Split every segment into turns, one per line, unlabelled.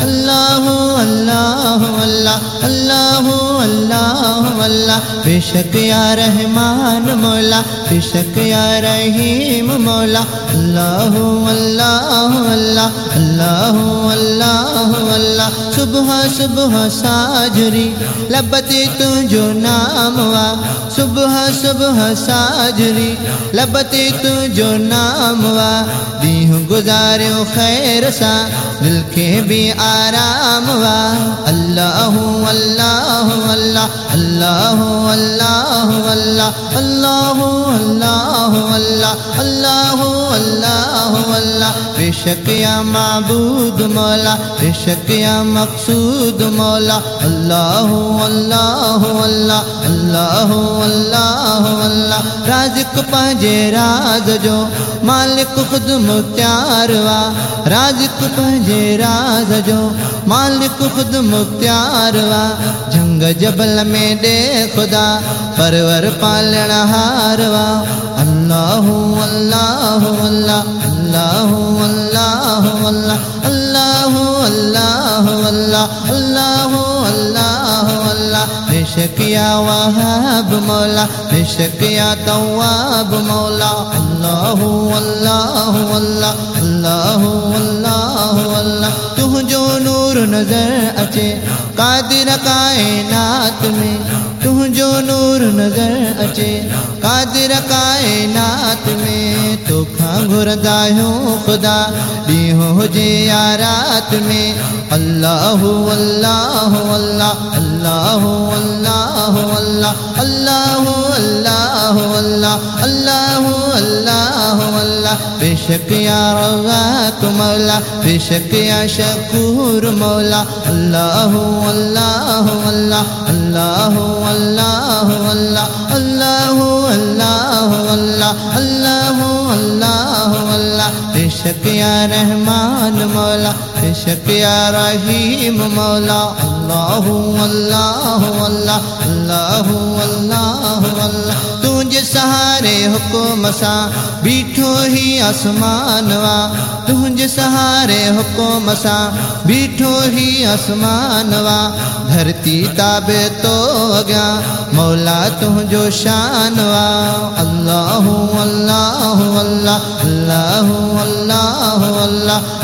اللہ اللہ اللہ اللہ اللہ اللہ بے شک یا رحمان مولا بے شک یا رحیم مولا اللہ اللہ اللہ اللہ اللہ اللہ صبح صبح ساجری لبتی تجھو نام وا صبح صبح ساجری لبتی تجھو نام وا دیہوں گزارو خیر سا دل کے بھی آ آرام وا اللہ اللہ اللہ اللہ اللہ اللہ اللہ اللہ اللہ اللہ اللہ اللہ بے شک یا معبود مولا بے شک یا مقصود مولا اللہ اللہ اللہ اللہ اللہ اللہ رازق پنجے راز جو مالک خود مختار وا رازق پنجے راز جو مالک خود مختار وا جنگ جبل میں دے خدا پرور پالن ہار وا اللہ اللہ اللہ اللہ اللہ اللہ اللہ اللہ اللہ اللہ اللہ اللہ بے شک یا وہاب مولا بے شک یا تواب مولا اللہ اللہ اللہ نظر اچے قادر کائنات میں تو جو نور نظر اچے قادر کائنات میں، تو کھاں خدا بھی ہو جے یا رات میں۔ اللہ اللہ اللہ اللہ اللہ اللہ اللہ اللہ اللہ اللہ اللہ اللہ بے شک یا مولا بے شک یا شکور مولا اللہ اللہ اللہ اللہ اللہ اللہ اللہ اللہ اللہ اللہ اللہ اللہ بے شک یا رحمان مولا بے شک یا رحیم مولا اللہ اللہ اللہ اللہ اللہ اللہ تجھ سہارے حکم سا، بیٹھو ہی آسمان وا۔ تجھ سہارے حکم سا، بیٹھو ہی آسمان وا۔ دھرتی تابے تو گیا مولا تجھو شان وا۔ اللہ اللہ اللہ اللہ اللہ اللہ اللہ۔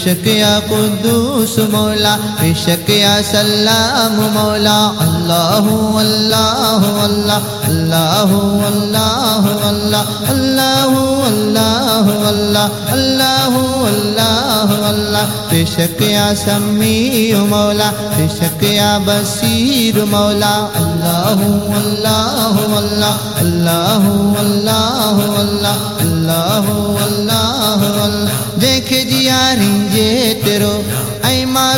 اللہ بے شک یا قدوس مولا بے شک یا سلام مولا اللہ اللہ اللہ اللہ اللہ اللہ اللہ اللہ اللہ اللہ اللہ اللہ بے یا سمیع مولا بے شک یا بصیر مولا اللہ اللہ اللہ اللہ اللہ اللہ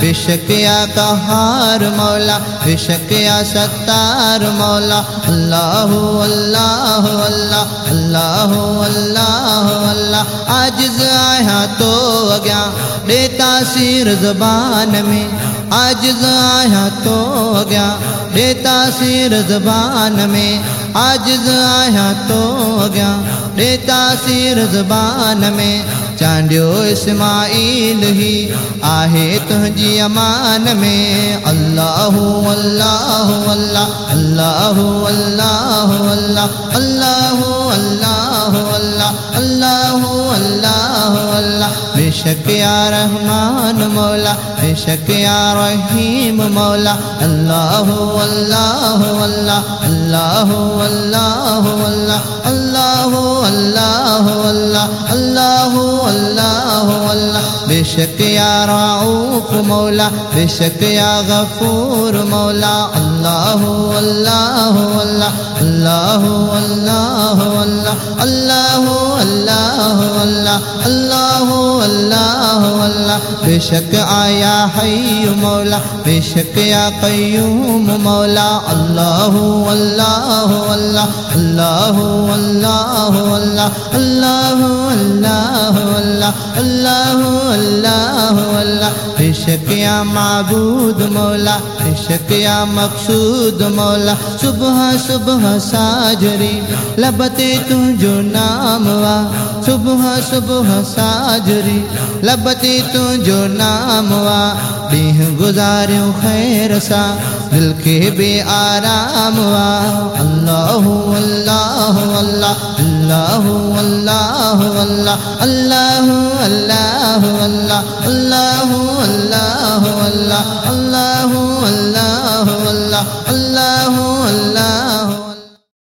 فشکیا کہار مولا فشکیا ستار مولا، اللہ اللہ اللہ اللہ اللہ اللہ۔ آجز آیا تو گیا بے تاثیر زبان میں۔ آجز آیا تو گیا بے تاثیر زبان میں۔ آجز آیا تو گیا ریتا سیر زبان میں چانڈیو اسماعیل ہی آہے تجی امان میں اللہ اللہ اللہ اللہ اللہ اللہ اللہ اللہ اللہ اللہ اللہ اللہ بے شک یا رحمان مولا بے شک یا رحیم مولا اللہ اللہ اللہ اللہ اللہ اللہ اللہ اللہ اللہ اللہ اللہ بے شک یا رعوف مولا بے شک یا غفور مولا اللہ اللہ اللہ اللہ اللہ اللہ اللہ اللہ اللہ اللہ اللہ اللہ بے شک آیا حی مولا، بے شک یا قیوم مولا، اللہ اللہ اللہ اللہ اللہ اللہ اللہ اللہ اللہ اللہ اللہ اللہ۔ بے شک یا معبود مولا، بے شک یا مقصود مولا، صبح صبح ساجری، لبتے تو جو نام وا صبح صبح ساجری لبتے محبتی تجھو نام وا دیہ گزاروں خیر سا، دل کے بے آرام وا اللہ اللہ اللہ اللہ اللہ اللہ اللہ اللہ اللہ اللہ اللہ اللہ اللہ